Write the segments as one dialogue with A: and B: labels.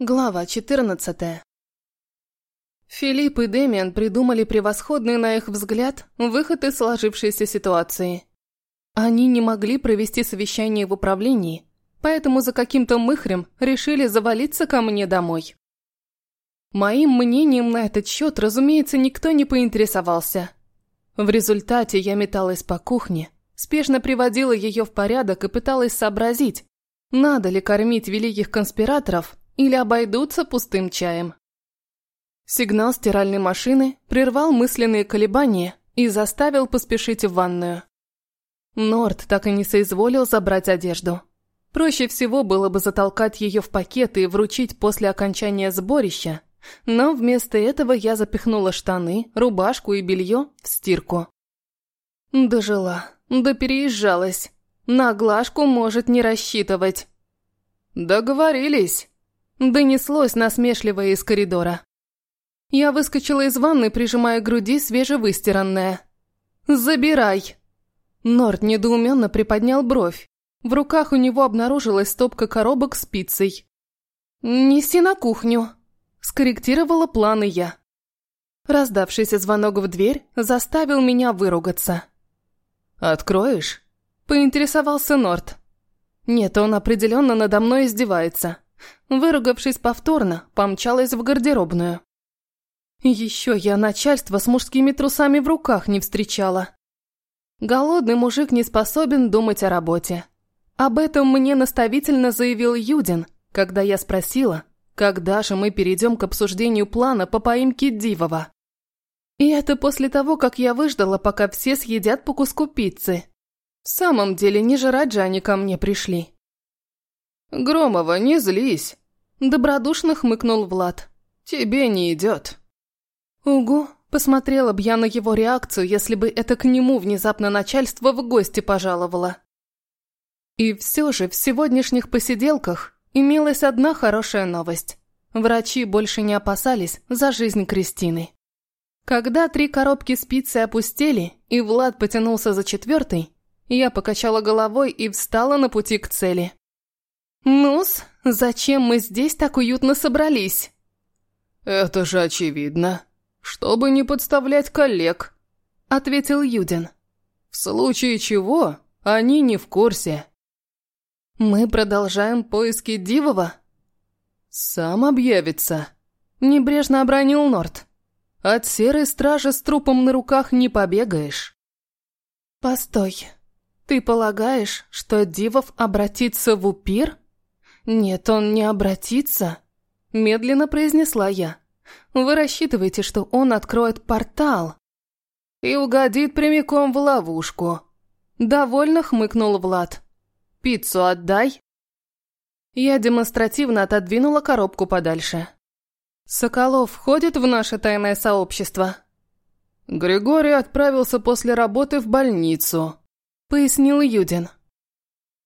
A: Глава 14. Филипп и Дэмиан придумали превосходный, на их взгляд, выход из сложившейся ситуации. Они не могли провести совещание в управлении, поэтому за каким-то мыхрем решили завалиться ко мне домой. Моим мнением на этот счет, разумеется, никто не поинтересовался. В результате я металась по кухне, спешно приводила ее в порядок и пыталась сообразить, надо ли кормить великих конспираторов – или обойдутся пустым чаем. Сигнал стиральной машины прервал мысленные колебания и заставил поспешить в ванную. Норд так и не соизволил забрать одежду. Проще всего было бы затолкать ее в пакет и вручить после окончания сборища, но вместо этого я запихнула штаны, рубашку и белье в стирку. Дожила, да переезжалась. На глажку может не рассчитывать. «Договорились», Донеслось насмешливое из коридора. Я выскочила из ванны, прижимая к груди свежевыстиранное. «Забирай!» Норд недоуменно приподнял бровь. В руках у него обнаружилась стопка коробок с пиццей. «Неси на кухню», – скорректировала планы я. Раздавшийся звонок в дверь заставил меня выругаться. «Откроешь?» – поинтересовался Норд. «Нет, он определенно надо мной издевается». Выругавшись повторно, помчалась в гардеробную. Еще я начальство с мужскими трусами в руках не встречала. Голодный мужик не способен думать о работе. Об этом мне наставительно заявил Юдин, когда я спросила, когда же мы перейдем к обсуждению плана по поимке Дивова. И это после того, как я выждала, пока все съедят по куску пиццы. В самом деле, не жрать же они ко мне пришли. «Громова, не злись!» Добродушно хмыкнул Влад. «Тебе не идет». «Угу, посмотрела б я на его реакцию, если бы это к нему внезапно начальство в гости пожаловало». И все же в сегодняшних посиделках имелась одна хорошая новость. Врачи больше не опасались за жизнь Кристины. Когда три коробки спицы опустели, и Влад потянулся за четвертой, я покачала головой и встала на пути к цели. «Ну-с, зачем мы здесь так уютно собрались?»
B: «Это же очевидно. Чтобы не подставлять коллег», — ответил Юдин. «В случае чего, они не в курсе».
A: «Мы продолжаем поиски Дивова?»
B: «Сам объявится», —
A: небрежно обронил Норт.
B: «От серой стражи с трупом на руках не побегаешь».
A: «Постой, ты полагаешь, что Дивов обратится в упир?» «Нет, он не обратится», – медленно произнесла я. «Вы рассчитываете, что он откроет портал?»
B: «И угодит прямиком в ловушку», – довольно хмыкнул Влад. «Пиццу отдай».
A: Я демонстративно отодвинула коробку подальше. «Соколов входит в наше тайное сообщество?»
B: «Григорий отправился после работы в больницу», – пояснил Юдин.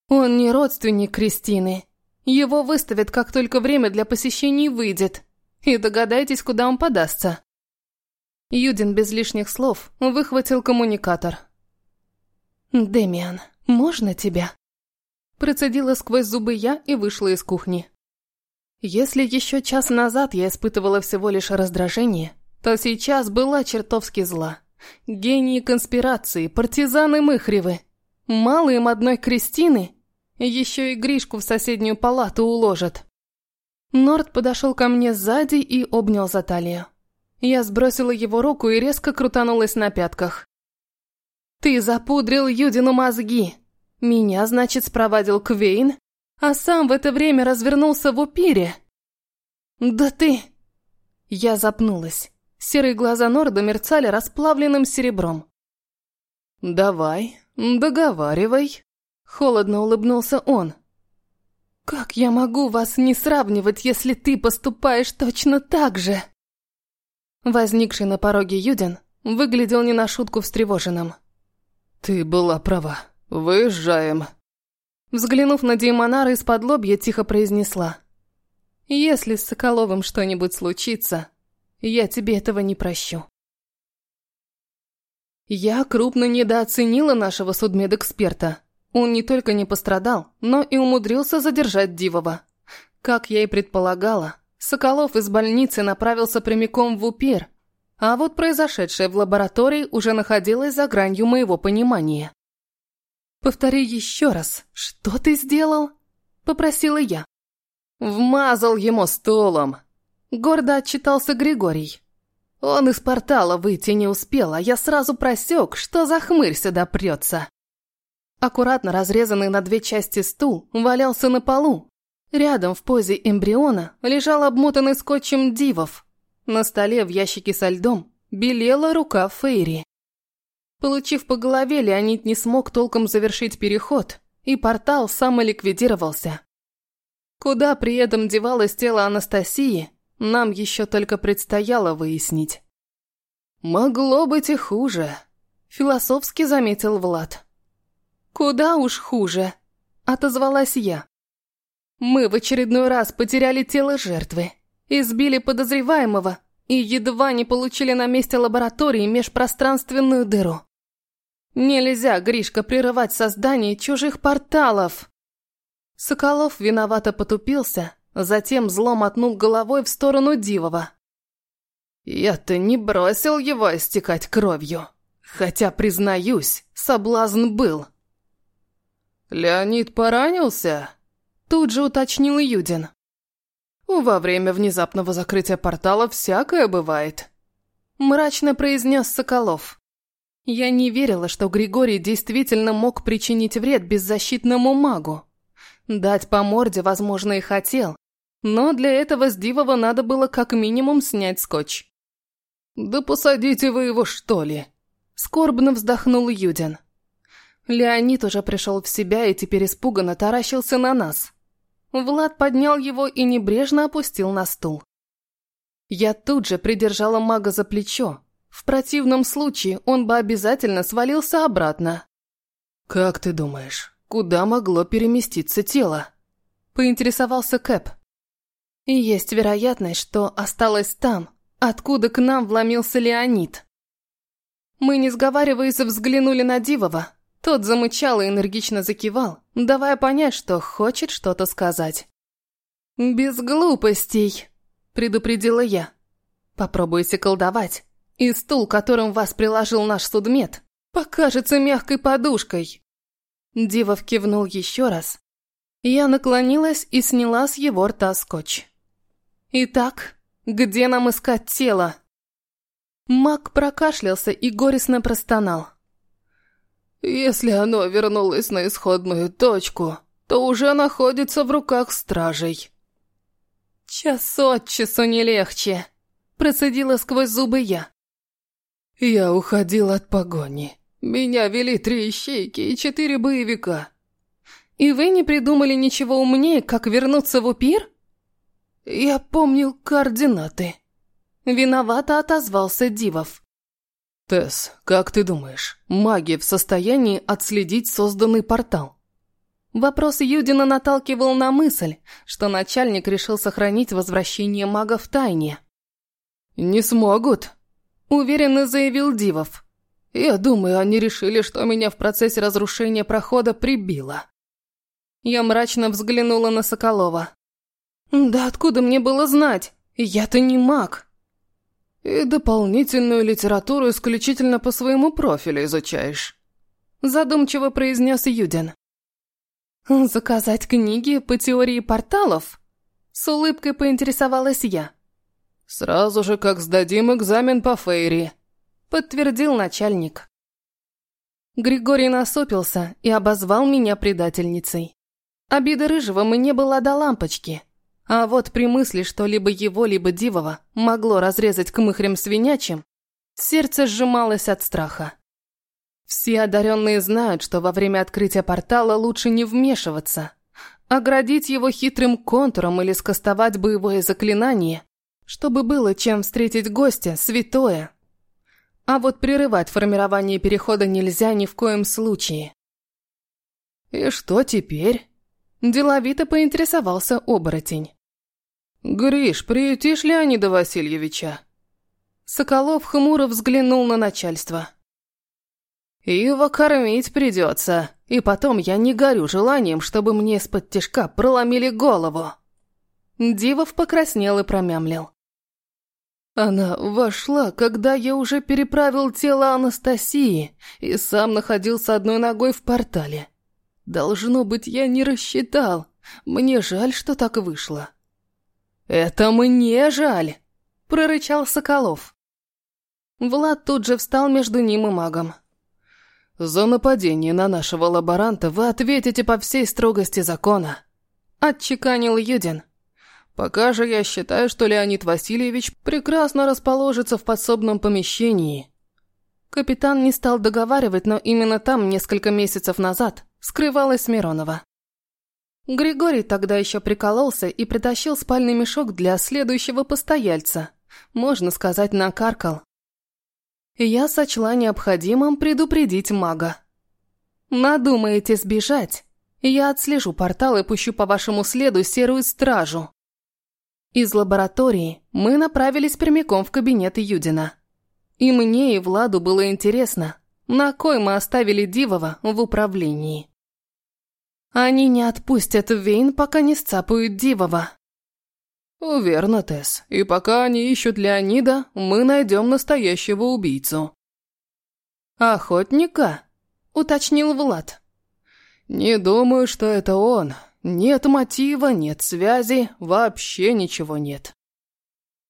A: «Он не родственник Кристины его выставят, как только время для посещений выйдет. И догадайтесь, куда он подастся. Юдин без лишних слов выхватил коммуникатор. «Демиан, можно тебя?» Процедила сквозь зубы я и вышла из кухни. Если еще час назад я испытывала всего лишь раздражение, то сейчас была чертовски зла. Гении конспирации, партизаны Мыхревы. Мало им одной Кристины, еще и Гришку в соседнюю палату уложат. Норд подошел ко мне сзади и обнял за талию. Я сбросила его руку и резко крутанулась на пятках. «Ты запудрил Юдину мозги. Меня, значит, спровадил Квейн, а сам в это время развернулся в упире». «Да ты...» Я запнулась. Серые глаза Норда мерцали расплавленным серебром.
B: «Давай, договаривай»,
A: Холодно улыбнулся он. «Как я могу вас не сравнивать, если ты поступаешь точно так же?» Возникший на пороге Юдин выглядел не на шутку встревоженным.
B: «Ты была права. Выезжаем».
A: Взглянув на Деймонара из-под лобья, тихо произнесла. «Если с Соколовым что-нибудь случится, я тебе этого не прощу». Я крупно недооценила нашего судмедэксперта. Он не только не пострадал, но и умудрился задержать Дивова. Как я и предполагала, Соколов из больницы направился прямиком в УПИР, а вот произошедшее в лаборатории уже находилось за гранью моего понимания. «Повтори еще раз, что ты сделал?» – попросила я.
B: «Вмазал ему стулом», – гордо отчитался Григорий. Он из портала выйти не успел, а я сразу просек, что за хмырь сюда прется.
A: Аккуратно разрезанный на две части стул валялся на полу. Рядом в позе эмбриона лежал обмотанный скотчем дивов. На столе в ящике со льдом белела рука Фейри. Получив по голове, Леонид не смог толком завершить переход, и портал самоликвидировался. Куда при этом девалось тело Анастасии, нам еще только предстояло выяснить.
B: «Могло быть и хуже», — философски заметил Влад.
A: «Куда уж хуже», — отозвалась я. «Мы в очередной раз потеряли тело жертвы, избили подозреваемого и едва не получили на месте лаборатории межпространственную дыру. Нельзя, Гришка, прерывать создание чужих порталов!» Соколов виновато потупился, Затем зло мотнул головой в сторону Дивова.
B: «Я-то не бросил его истекать кровью. Хотя, признаюсь, соблазн был». «Леонид поранился?»
A: Тут же уточнил Юдин.
B: «Во время внезапного закрытия портала всякое бывает»,
A: мрачно произнес Соколов. Я не верила, что Григорий действительно мог причинить вред беззащитному магу. Дать по морде, возможно, и хотел, но для этого с Дивова надо было как минимум снять скотч.
B: «Да посадите вы его, что ли?»
A: Скорбно вздохнул Юдин. Леонид уже пришел в себя и теперь испуганно таращился на нас. Влад поднял его и небрежно опустил на стул. Я тут же придержала мага за плечо. В противном случае он бы обязательно свалился обратно.
B: «Как ты думаешь, куда могло переместиться тело?»
A: Поинтересовался Кэп. И есть вероятность, что осталось там, откуда к нам вломился Леонид. Мы, не сговариваясь, взглянули на Дивова. Тот замычал и энергично закивал, давая понять, что хочет что-то сказать. «Без глупостей», — предупредила я. «Попробуйте колдовать, и стул, которым вас приложил наш судмед, покажется мягкой подушкой». Дивов кивнул еще раз. Я наклонилась и сняла с его рта скотч. «Итак, где нам искать тело?» Мак прокашлялся и горестно простонал.
B: «Если оно вернулось на исходную точку, то уже находится в руках стражей».
A: «Час от часу не легче», – процедила сквозь зубы я.
B: «Я уходил от погони. Меня вели три ищейки и четыре боевика».
A: «И вы не придумали ничего умнее, как вернуться в Упир?»
B: «Я помнил координаты».
A: Виновато отозвался Дивов.
B: «Тесс, как ты думаешь, маги в состоянии отследить созданный портал?»
A: Вопрос Юдина наталкивал на мысль, что начальник решил сохранить возвращение мага в тайне.
B: «Не смогут», —
A: уверенно заявил Дивов.
B: «Я думаю, они решили, что меня в процессе разрушения прохода прибило».
A: Я мрачно взглянула на Соколова. «Да откуда мне было знать? Я-то не маг».
B: «И дополнительную литературу исключительно по своему профилю изучаешь»,
A: задумчиво произнес Юдин. «Заказать книги по теории порталов?» С улыбкой поинтересовалась я.
B: «Сразу же, как сдадим экзамен по Фейри»,
A: подтвердил начальник. Григорий насупился и обозвал меня предательницей. Обида Рыжего мне была до лампочки. А вот при мысли, что либо его, либо Дивова могло разрезать к мыхрям свинячим, сердце сжималось от страха. Все одаренные знают, что во время открытия портала лучше не вмешиваться, оградить его хитрым контуром или скостовать боевое заклинание, чтобы было чем встретить гостя, святое. А вот прерывать формирование перехода нельзя ни в коем случае.
B: «И что теперь?»
A: Деловито поинтересовался оборотень.
B: «Гриш, приютишь Леонида Васильевича?»
A: Соколов хмуро взглянул на начальство.
B: «Его кормить придется, и потом я не горю желанием, чтобы мне из-под тяжка проломили голову».
A: Дивов покраснел и промямлил. Она вошла, когда я уже переправил тело Анастасии и сам находился одной ногой в портале. Должно быть, я не рассчитал. Мне жаль, что так вышло. «Это мне жаль!» – прорычал Соколов. Влад тут же встал между ним и магом. «За нападение на нашего лаборанта вы ответите по всей строгости закона», – отчеканил Юдин. «Пока же я считаю, что Леонид Васильевич прекрасно расположится в подсобном помещении». Капитан не стал договаривать, но именно там, несколько месяцев назад, скрывалась Миронова. Григорий тогда еще прикололся и притащил спальный мешок для следующего постояльца. Можно сказать, накаркал я сочла необходимым предупредить мага. «Надумаете сбежать? Я отслежу портал и пущу по вашему следу серую стражу». Из лаборатории мы направились прямиком в кабинет Юдина. И мне, и Владу было интересно, на кой мы оставили Дивова в управлении. Они не отпустят Вейн, пока не сцапают Дивова. «Верно, Тесс. И пока они ищут Леонида, мы найдем настоящего убийцу». «Охотника?» – уточнил Влад. «Не думаю, что это он. Нет мотива, нет связи, вообще ничего нет.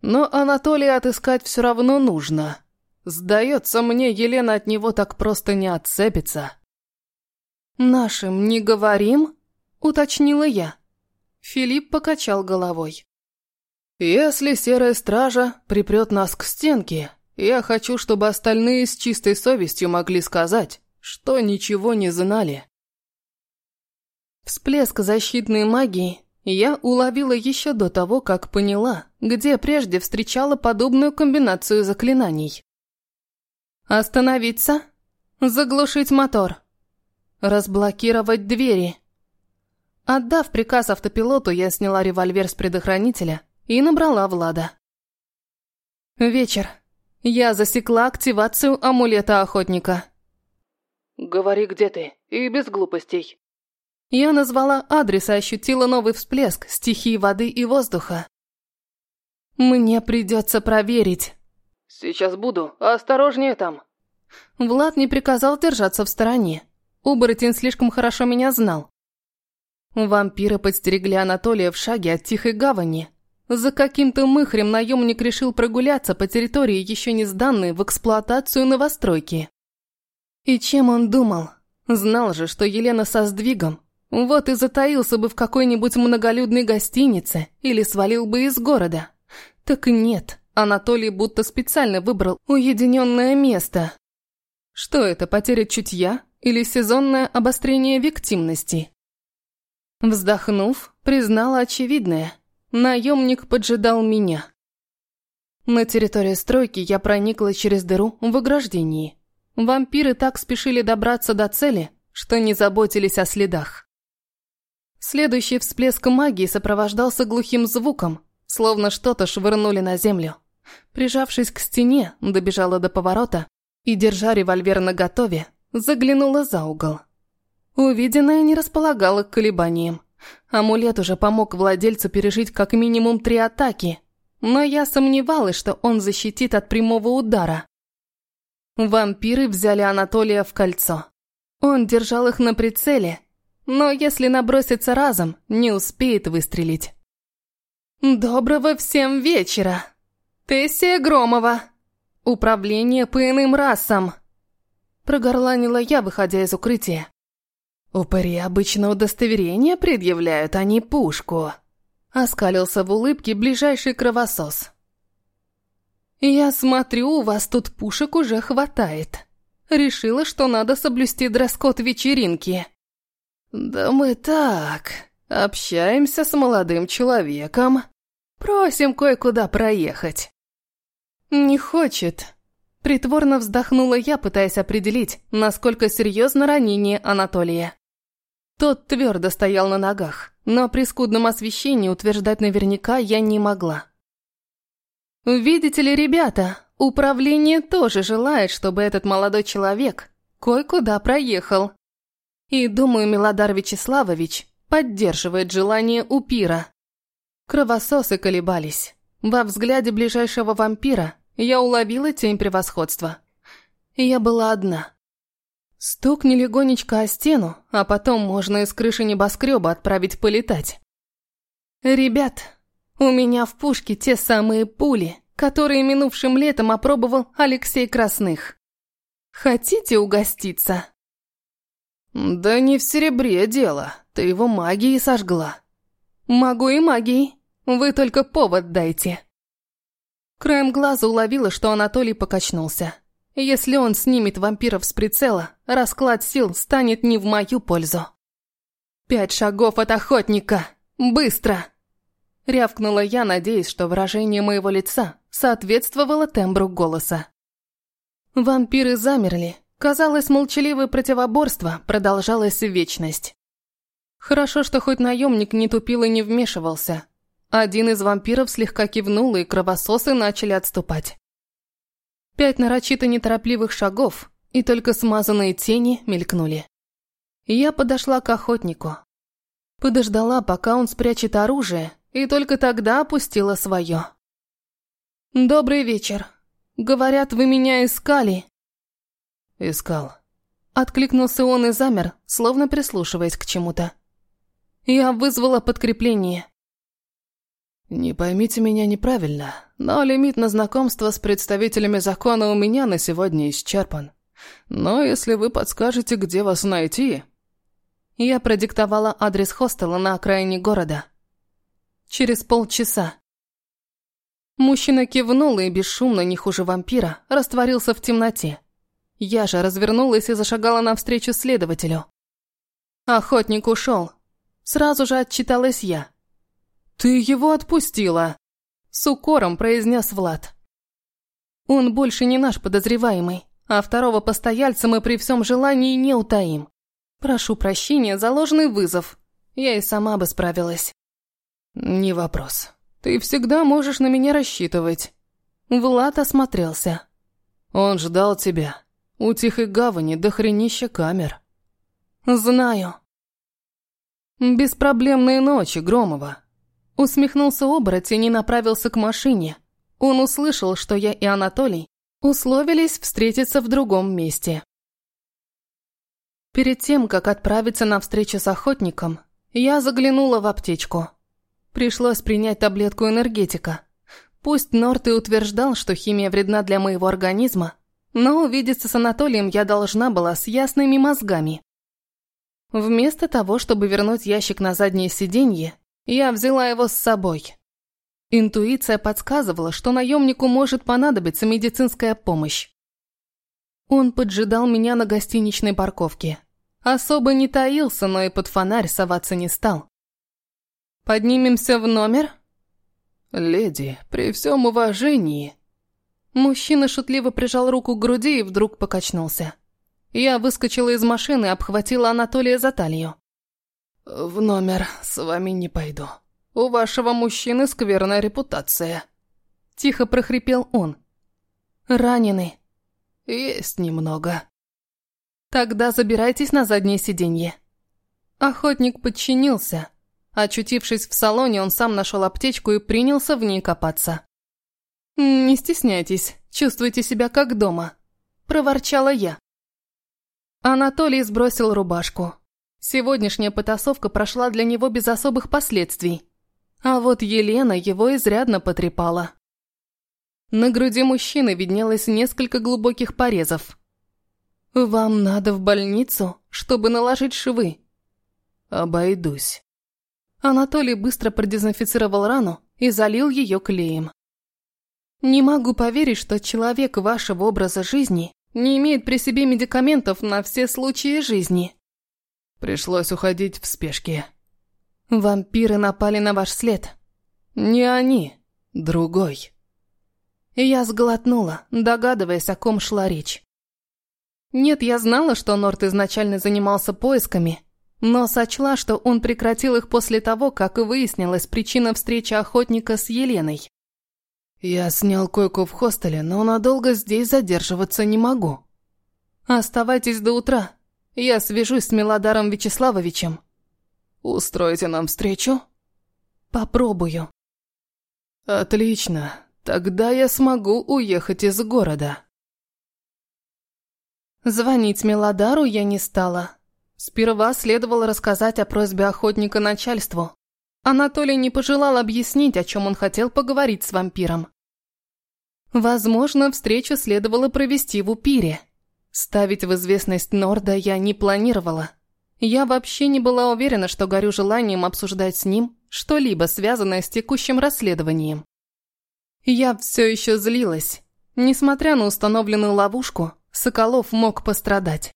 A: Но Анатолия отыскать все равно нужно. Сдается мне, Елена от него так просто не отцепится». «Нашим не говорим?» – уточнила я. Филипп покачал головой. «Если серая стража припрет нас к стенке, я хочу, чтобы остальные с чистой совестью могли сказать, что ничего не знали». Всплеск защитной магии я уловила еще до того, как поняла, где прежде встречала подобную комбинацию заклинаний. «Остановиться», «Заглушить мотор», «Разблокировать двери». Отдав приказ автопилоту, я сняла револьвер с предохранителя и набрала Влада. Вечер. Я засекла активацию амулета охотника.
B: «Говори, где ты, и без глупостей».
A: Я назвала адрес и ощутила новый всплеск стихии воды и воздуха. Мне придется проверить.
B: Сейчас буду, осторожнее там.
A: Влад не приказал держаться в стороне. Оборотень слишком хорошо меня знал. Вампиры подстерегли Анатолия в шаге от Тихой Гавани, за каким-то мыхрем наемник решил прогуляться по территории, еще не сданной в эксплуатацию новостройки. И чем он думал? Знал же, что Елена со сдвигом. Вот и затаился бы в какой-нибудь многолюдной гостинице или свалил бы из города. Так нет, Анатолий будто специально выбрал уединенное место. Что это, потеря чутья или сезонное обострение виктимности? Вздохнув, признала очевидное. Наемник поджидал меня. На территории стройки я проникла через дыру в ограждении. Вампиры так спешили добраться до цели, что не заботились о следах. Следующий всплеск магии сопровождался глухим звуком, словно что-то швырнули на землю. Прижавшись к стене, добежала до поворота и, держа револьвер наготове, заглянула за угол. Увиденное не располагало к колебаниям. Амулет уже помог владельцу пережить как минимум три атаки, но я сомневалась, что он защитит от прямого удара. Вампиры взяли Анатолия в кольцо. Он держал их на прицеле, но если наброситься разом, не успеет выстрелить. «Доброго всем вечера! Тессия Громова! Управление по иным расам!» Прогорланила я, выходя из укрытия. «Упыри обычно удостоверение предъявляют, а не пушку», — оскалился в улыбке ближайший кровосос. «Я смотрю, у вас тут пушек уже хватает. Решила, что надо соблюсти дресс-код вечеринки». «Да мы так, общаемся с молодым человеком. Просим кое-куда проехать». «Не хочет». Притворно вздохнула я, пытаясь определить, насколько серьезно ранение Анатолия. Тот твердо стоял на ногах, но при скудном освещении утверждать наверняка я не могла. «Видите ли, ребята, управление тоже желает, чтобы этот молодой человек кое-куда проехал. И думаю, Милодар Вячеславович поддерживает желание Упира. Кровососы колебались. Во взгляде ближайшего вампира я уловила тень превосходства. Я была одна. Стукни легонечко о стену, а потом можно из крыши небоскреба отправить полетать. «Ребят, у меня в пушке те самые пули, которые минувшим летом опробовал Алексей Красных. Хотите угоститься?»
B: «Да не в серебре дело, ты его магией сожгла».
A: «Могу и магией, вы только повод дайте». Краем глаза уловила, что Анатолий покачнулся. Если он снимет вампиров с прицела, расклад сил станет не в мою пользу. «Пять шагов от охотника! Быстро!» Рявкнула я, надеясь, что выражение моего лица соответствовало тембру голоса. Вампиры замерли. Казалось, молчаливое противоборство продолжалось в вечность. Хорошо, что хоть наемник не тупил и не вмешивался. Один из вампиров слегка кивнул, и кровососы начали отступать. Пять нарочито неторопливых шагов, и только смазанные тени мелькнули. Я подошла к охотнику. Подождала, пока он спрячет оружие, и только тогда опустила свое. «Добрый вечер. Говорят, вы меня искали?»
B: «Искал».
A: Откликнулся он и замер, словно прислушиваясь к чему-то. «Я вызвала подкрепление.
B: «Не поймите меня неправильно, но лимит на знакомство с представителями закона у меня на сегодня исчерпан. Но если вы подскажете, где вас найти...»
A: Я продиктовала адрес хостела на окраине города. Через полчаса. Мужчина кивнул и бесшумно, не хуже вампира, растворился в темноте. Я же развернулась и зашагала навстречу следователю. Охотник ушел. Сразу же отчиталась я.
B: «Ты его отпустила!»
A: С укором произнес Влад. «Он больше не наш подозреваемый, а второго постояльца мы при всем желании не утаим. Прошу прощения за ложный вызов. Я и сама бы справилась».
B: «Не вопрос. Ты всегда можешь на меня рассчитывать».
A: Влад осмотрелся.
B: «Он ждал тебя. У Тихой Гавани до хренища камер».
A: «Знаю».
B: «Беспроблемные ночи, Громова.
A: Усмехнулся оборотень и направился к машине. Он услышал, что я и Анатолий условились встретиться в другом месте. Перед тем, как отправиться на встречу с охотником, я заглянула в аптечку. Пришлось принять таблетку энергетика. Пусть Норт и утверждал, что химия вредна для моего организма, но увидеться с Анатолием я должна была с ясными мозгами. Вместо того, чтобы вернуть ящик на заднее сиденье, я взяла его с собой. Интуиция подсказывала, что наемнику может понадобиться медицинская помощь. Он поджидал меня на гостиничной парковке. Особо не таился, но и под фонарь соваться не стал. «Поднимемся в номер?»
B: «Леди, при всем уважении...»
A: Мужчина шутливо прижал руку к груди и вдруг покачнулся. Я выскочила из машины и обхватила Анатолия за талию.
B: «В номер с вами не пойду. У вашего мужчины скверная репутация».
A: Тихо прохрипел он. «Ранены?»
B: «Есть немного».
A: «Тогда забирайтесь на заднее сиденье». Охотник подчинился. Очутившись в салоне, он сам нашел аптечку и принялся в ней копаться. «Не стесняйтесь, чувствуйте себя как дома», – проворчала я. Анатолий сбросил рубашку, Сегодняшняя потасовка прошла для него без особых последствий. А вот Елена его изрядно потрепала. На груди мужчины виднелось несколько глубоких порезов. «Вам надо в больницу, чтобы наложить швы?»
B: «Обойдусь».
A: Анатолий быстро продезинфицировал рану и залил ее клеем. «Не могу поверить, что человек вашего образа жизни не имеет при себе медикаментов на все случаи жизни».
B: Пришлось уходить в спешке.
A: Вампиры напали на ваш след.
B: Не они, другой.
A: Я сглотнула, догадываясь, о ком шла речь. Нет, я знала, что Норт изначально занимался поисками, но сочла, что он прекратил их после того, как выяснилась причина встречи охотника с Еленой.
B: Я снял койку в хостеле, но надолго здесь задерживаться не могу.
A: Оставайтесь до утра, я свяжусь с Милодаром Вячеславовичем.
B: Устроите нам встречу?
A: Попробую.
B: Отлично, тогда я смогу уехать из города.
A: Звонить Мелодару я не стала. Сперва следовало рассказать о просьбе охотника начальству. Анатолий не пожелал объяснить, о чем он хотел поговорить с вампиром. Возможно, встречу следовало провести в Упире. Ставить в известность Норда я не планировала. Я вообще не была уверена, что горю желанием обсуждать с ним что-либо связанное с текущим расследованием. Я все еще злилась. Несмотря на установленную ловушку, Соколов мог пострадать.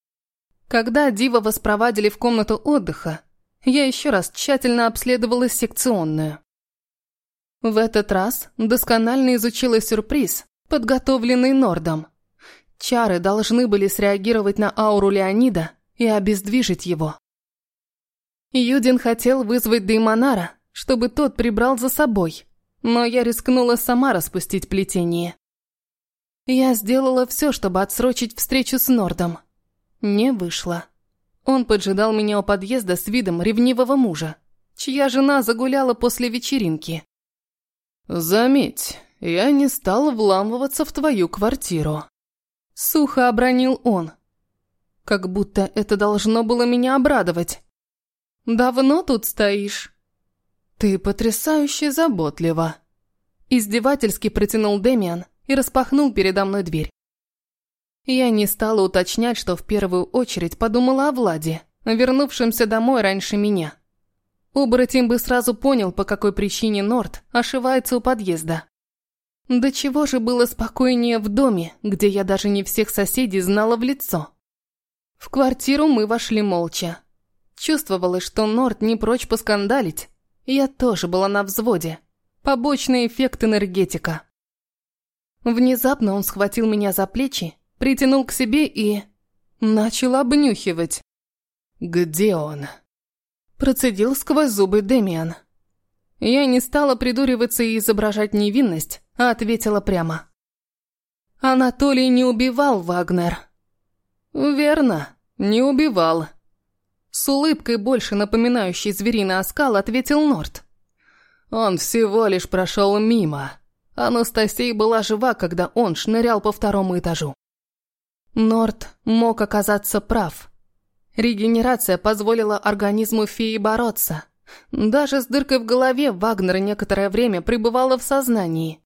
A: Когда Дива воспровадили в комнату отдыха, я еще раз тщательно обследовала секционную. В этот раз досконально изучила сюрприз, подготовленный Нордом. Чары должны были среагировать на ауру Леонида и обездвижить его. Юдин хотел вызвать Деймонара, чтобы тот прибрал за собой, но я рискнула сама распустить плетение. Я сделала все, чтобы отсрочить встречу с Нордом. Не вышло. Он поджидал меня у подъезда с видом ревнивого мужа, чья жена загуляла после вечеринки.
B: «Заметь, я не стал вламываться в твою квартиру», —
A: сухо обронил он. Как будто это должно было меня обрадовать. «Давно тут стоишь?»
B: «Ты потрясающе заботлива», —
A: издевательски протянул Демиан и распахнул передо мной дверь. Я не стала уточнять, что в первую очередь подумала о Владе, вернувшемся домой раньше меня. Оборотень бы сразу понял, по какой причине Норт ошивается у подъезда. До чего же было спокойнее в доме, где я даже не всех соседей знала в лицо. В квартиру мы вошли молча. Чувствовалось, что Норт не прочь поскандалить. Я тоже была на взводе. Побочный эффект энергетика. Внезапно он схватил меня за плечи, притянул к себе и... начал обнюхивать.
B: «Где он?»
A: Процедил сквозь зубы Демиан. Я не стала придуриваться и изображать невинность, ответила прямо. «Анатолий не убивал Вагнер».
B: «Верно, не убивал».
A: С улыбкой, больше напоминающей звериный оскал, ответил Норт.
B: «Он всего лишь прошел мимо. Анастасия была жива, когда он шнырял по второму этажу».
A: Норт мог оказаться прав. Регенерация позволила организму феи бороться. Даже с дыркой в голове Вагнер некоторое время пребывала в сознании.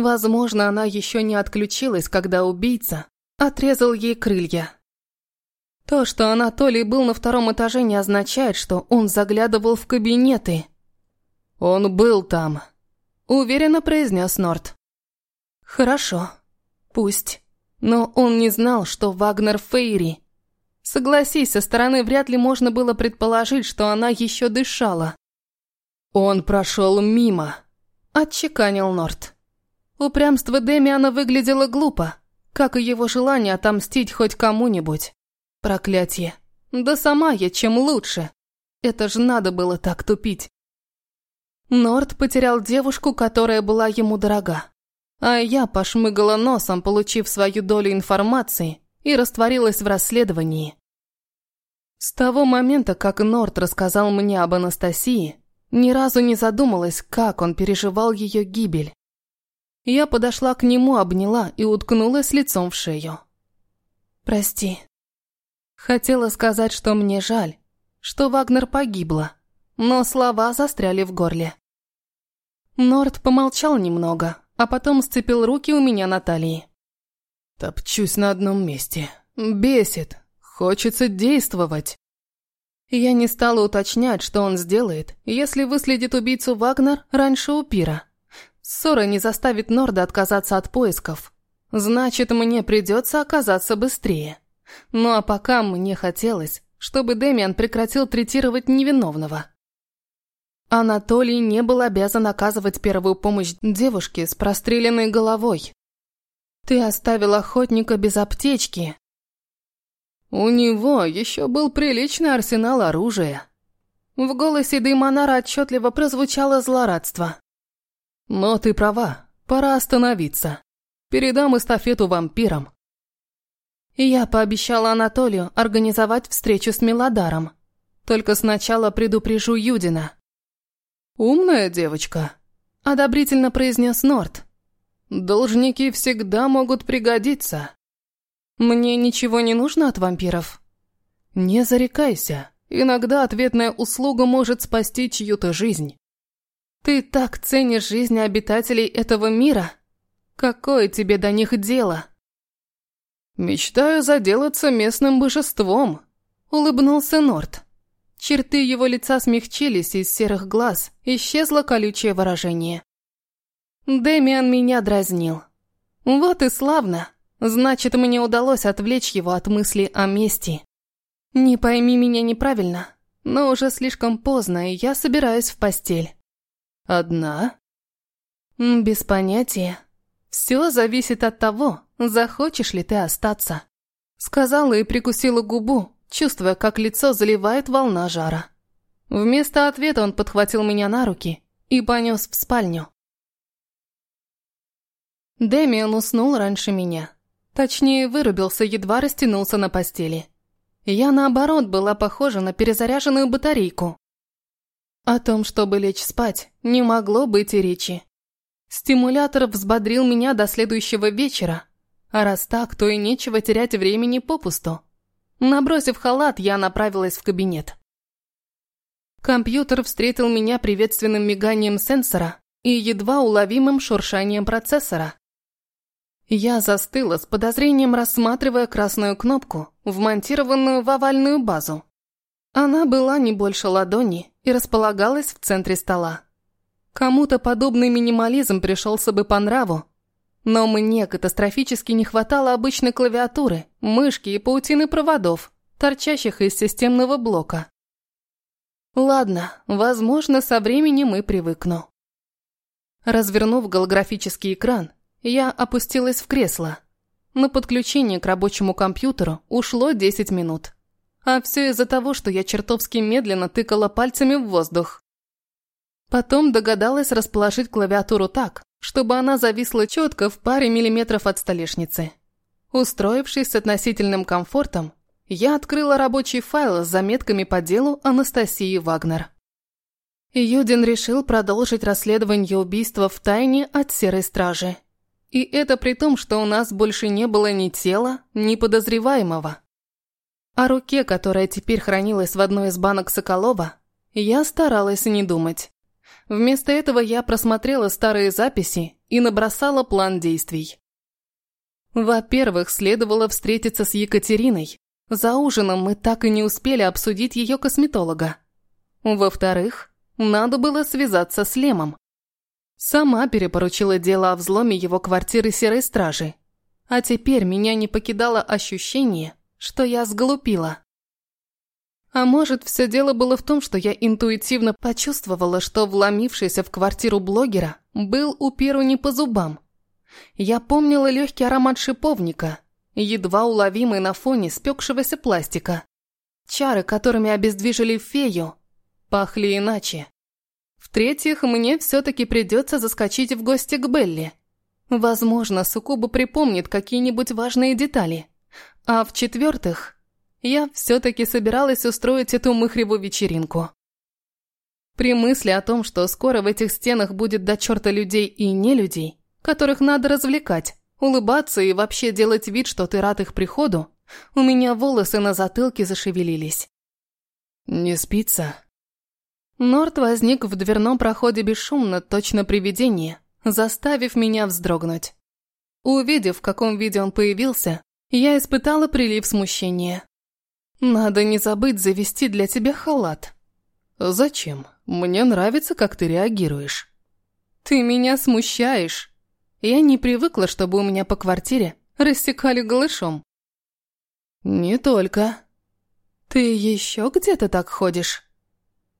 A: Возможно, она еще не отключилась, когда убийца отрезал ей крылья. То, что Анатолий был на втором этаже, не означает, что он заглядывал в кабинеты.
B: «Он был там», —
A: уверенно произнес Норт. «Хорошо. Пусть. Но он не знал, что Вагнер Фейри. Согласись, со стороны вряд ли можно было предположить, что она еще дышала.
B: «Он прошел мимо», —
A: отчеканил Норт. Упрямство Демиана выглядело глупо, как и его желание отомстить хоть кому-нибудь. Проклятие. Да сама я чем лучше. Это же надо было так тупить. Норт потерял девушку, которая была ему дорога. А я пошмыгала носом, получив свою долю информации, и растворилась в расследовании. С того момента, как Норт рассказал мне об Анастасии, ни разу не задумалась, как он переживал ее гибель. Я подошла к нему, обняла и уткнулась лицом в шею. «Прости». Хотела сказать, что мне жаль, что Вагнер погибла, но слова застряли в горле. Норт помолчал немного, а потом сцепил руки у меня на талии.
B: Топчусь на одном месте. Бесит. Хочется действовать.
A: Я не стала уточнять, что он сделает, если выследит убийцу Вагнер раньше у пира. Ссора не заставит Норда отказаться от поисков. Значит, мне придется оказаться быстрее. Ну а пока мне хотелось, чтобы Демиан прекратил третировать невиновного. Анатолий не был обязан оказывать первую помощь девушке с простреленной головой. Ты оставил охотника без аптечки.
B: У него еще был приличный арсенал оружия.
A: В голосе Деймонара отчетливо прозвучало злорадство.
B: Но ты права, пора остановиться. Передам эстафету вампирам.
A: Я пообещала Анатолию организовать встречу с Мелодаром. Только сначала предупрежу Юдина.
B: «Умная девочка»,
A: одобрительно произнес Норт. Должники всегда могут пригодиться. Мне ничего не нужно от вампиров. Не зарекайся. Иногда ответная услуга может спасти чью-то жизнь. Ты так ценишь жизнь обитателей этого мира? Какое тебе до них дело? Мечтаю заделаться местным божеством, улыбнулся Норт. Черты его лица смягчились, из серых глаз исчезло колючее выражение. Дэмиан меня дразнил. Вот и славно. Значит, мне удалось отвлечь его от мысли о мести. Не пойми меня неправильно, но уже слишком поздно, и я собираюсь в постель. Одна? Без понятия. Все зависит от того, захочешь ли ты остаться. Сказала и прикусила губу, чувствуя, как лицо заливает волна жара. Вместо ответа он подхватил меня на руки и понес в спальню. Дэмиан уснул раньше меня. Точнее, вырубился, едва растянулся на постели. Я, наоборот, была похожа на перезаряженную батарейку. О том, чтобы лечь спать, не могло быть и речи. Стимулятор взбодрил меня до следующего вечера, а раз так, то и нечего терять времени попусту. Набросив халат, я направилась в кабинет. Компьютер встретил меня приветственным миганием сенсора и едва уловимым шуршанием процессора. Я застыла с подозрением, рассматривая красную кнопку, вмонтированную в овальную базу. Она была не больше ладони и располагалась в центре стола. Кому-то подобный минимализм пришелся бы по нраву, но мне катастрофически не хватало обычной клавиатуры, мышки и паутины проводов, торчащих из системного блока. Ладно, возможно, со временем и привыкну. Развернув голографический экран, я опустилась в кресло. На подключение к рабочему компьютеру ушло 10 минут. А все из-за того, что я чертовски медленно тыкала пальцами в воздух. Потом догадалась расположить клавиатуру так, чтобы она зависла четко в паре миллиметров от столешницы. Устроившись с относительным комфортом, я открыла рабочий файл с заметками по делу Анастасии Вагнер. Юдин решил продолжить расследование убийства в тайне от Серой Стражи. И это при том, что у нас больше не было ни тела, ни подозреваемого. О руке, которая теперь хранилась в одной из банок Соколова, я старалась не думать. Вместо этого я просмотрела старые записи и набросала план действий. Во-первых, следовало встретиться с Екатериной. За ужином мы так и не успели обсудить ее косметолога. Во-вторых, надо было связаться с Лемом. Сама перепоручила дело о взломе его квартиры Серой Стражи. А теперь меня не покидало ощущение, что я сглупила. А может, все дело было в том, что я интуитивно почувствовала, что вломившийся в квартиру блогера был у Перу не по зубам. Я помнила легкий аромат шиповника, едва уловимый на фоне спекшегося пластика. Чары, которыми обездвижили фею, пахли иначе. В-третьих, мне все-таки придется заскочить в гости к Белли. Возможно, Сукуба припомнит какие-нибудь важные детали. А в-четвертых, я все-таки собиралась устроить эту мыхреву вечеринку. При мысли о том, что скоро в этих стенах будет до черта людей и не людей, которых надо развлекать, улыбаться и вообще делать вид, что ты рад их приходу, у меня волосы на затылке зашевелились. «Не спится?» Норт возник в дверном проходе бесшумно, точно привидение, заставив меня вздрогнуть. Увидев, в каком виде он появился, я испытала прилив смущения. «Надо не забыть завести для тебя халат». «Зачем? Мне нравится, как ты реагируешь». «Ты меня смущаешь. Я не привыкла, чтобы у меня по квартире рассекали голышом». «Не только». «Ты еще где-то так ходишь?»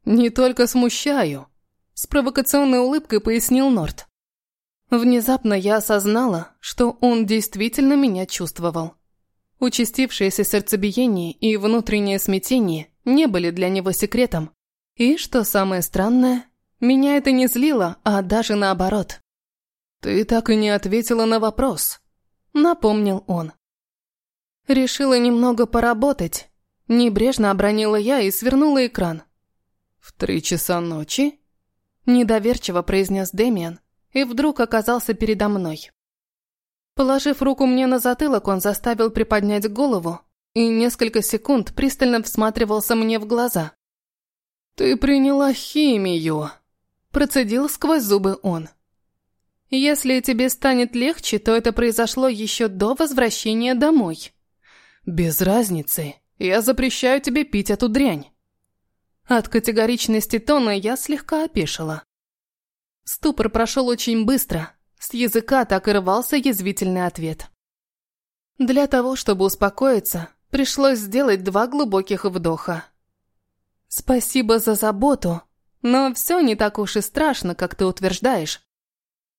A: «Не только смущаю», — с провокационной улыбкой пояснил Норт. Внезапно я осознала, что он действительно меня чувствовал. Участившееся сердцебиение и внутреннее смятение не были для него секретом. И, что самое странное, меня это не злило, а даже наоборот. «Ты так и не ответила на вопрос», — напомнил он. Решила немного поработать. Небрежно обронила я и свернула экран. «В три часа ночи?» Недоверчиво произнес Дэмиан и вдруг оказался передо мной. Положив руку мне на затылок, он заставил приподнять голову и несколько секунд пристально всматривался мне в глаза. «Ты приняла химию», – процедил сквозь зубы он. «Если тебе станет легче, то это произошло еще до возвращения домой». «Без разницы. Я запрещаю тебе пить эту дрянь». От категоричности тона я слегка опешила. Ступор прошел очень быстро, с языка так и рвался язвительный ответ. Для того, чтобы успокоиться, пришлось сделать два глубоких вдоха. «Спасибо за заботу, но все не так уж и страшно, как ты утверждаешь.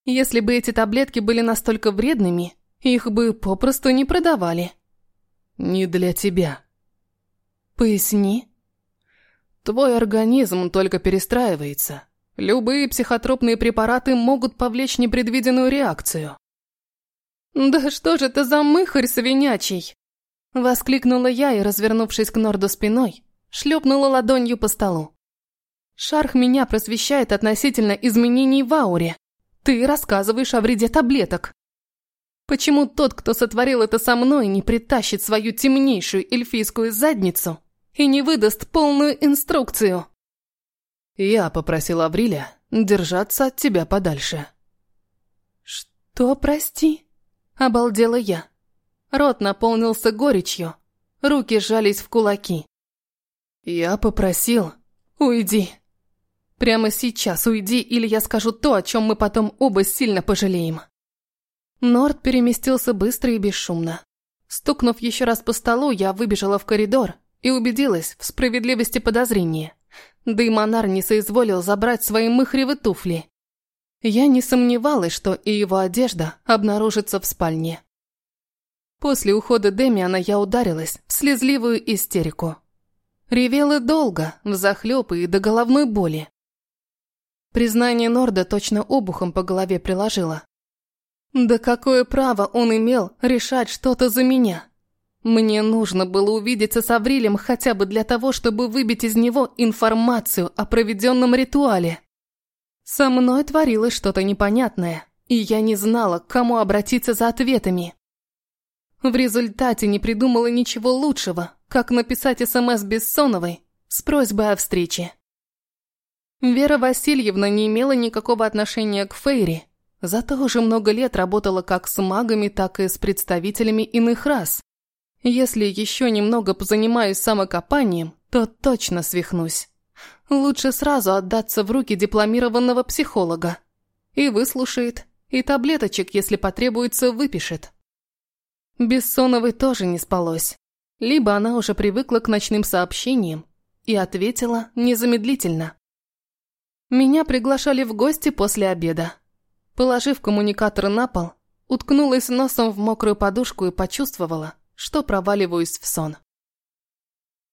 A: Если бы эти таблетки были настолько вредными, их бы попросту не продавали». «Не для тебя». «Поясни». Твой организм только перестраивается. Любые психотропные препараты могут повлечь непредвиденную реакцию. «Да что же это за мыхарь свинячий?» Воскликнула я и, развернувшись к Норду спиной, шлепнула ладонью по столу. «Шарх меня просвещает относительно изменений в ауре. Ты рассказываешь о вреде таблеток. Почему тот, кто сотворил это со мной, не притащит свою темнейшую эльфийскую задницу и не выдаст полную инструкцию. Я попросил Авриля держаться от тебя подальше. Что, прости? Обалдела я. Рот наполнился горечью, руки сжались в кулаки. Я попросил, уйди. Прямо сейчас уйди, или я скажу то, о чем мы потом оба сильно пожалеем. Норд переместился быстро и бесшумно. Стукнув еще раз по столу, я выбежала в коридор и убедилась в справедливости подозрения. Да и Монар не соизволил забрать свои мыхревы туфли. Я не сомневалась, что и его одежда обнаружится в спальне. После ухода Демиана я ударилась в слезливую истерику. Ревела долго, взахлёб и до головной боли. Признание Норда точно обухом по голове приложило. Да какое право он имел решать что-то за меня? Мне нужно было увидеться с Аврилем хотя бы для того, чтобы выбить из него информацию о проведенном ритуале. Со мной творилось что-то непонятное, и я не знала, к кому обратиться за ответами. В результате не придумала ничего лучшего, как написать СМС Бессоновой с просьбой о встрече. Вера Васильевна не имела никакого отношения к Фейри, зато уже много лет работала как с магами, так и с представителями иных рас. Если еще немного позанимаюсь самокопанием, то точно свихнусь. Лучше сразу отдаться в руки дипломированного психолога. И выслушает, и таблеточек, если потребуется, выпишет. Бессоновой тоже не спалось. Либо она уже привыкла к ночным сообщениям и ответила незамедлительно. Меня приглашали в гости после обеда. Положив коммуникатор на пол, уткнулась носом в мокрую подушку и почувствовала, что проваливаюсь в сон.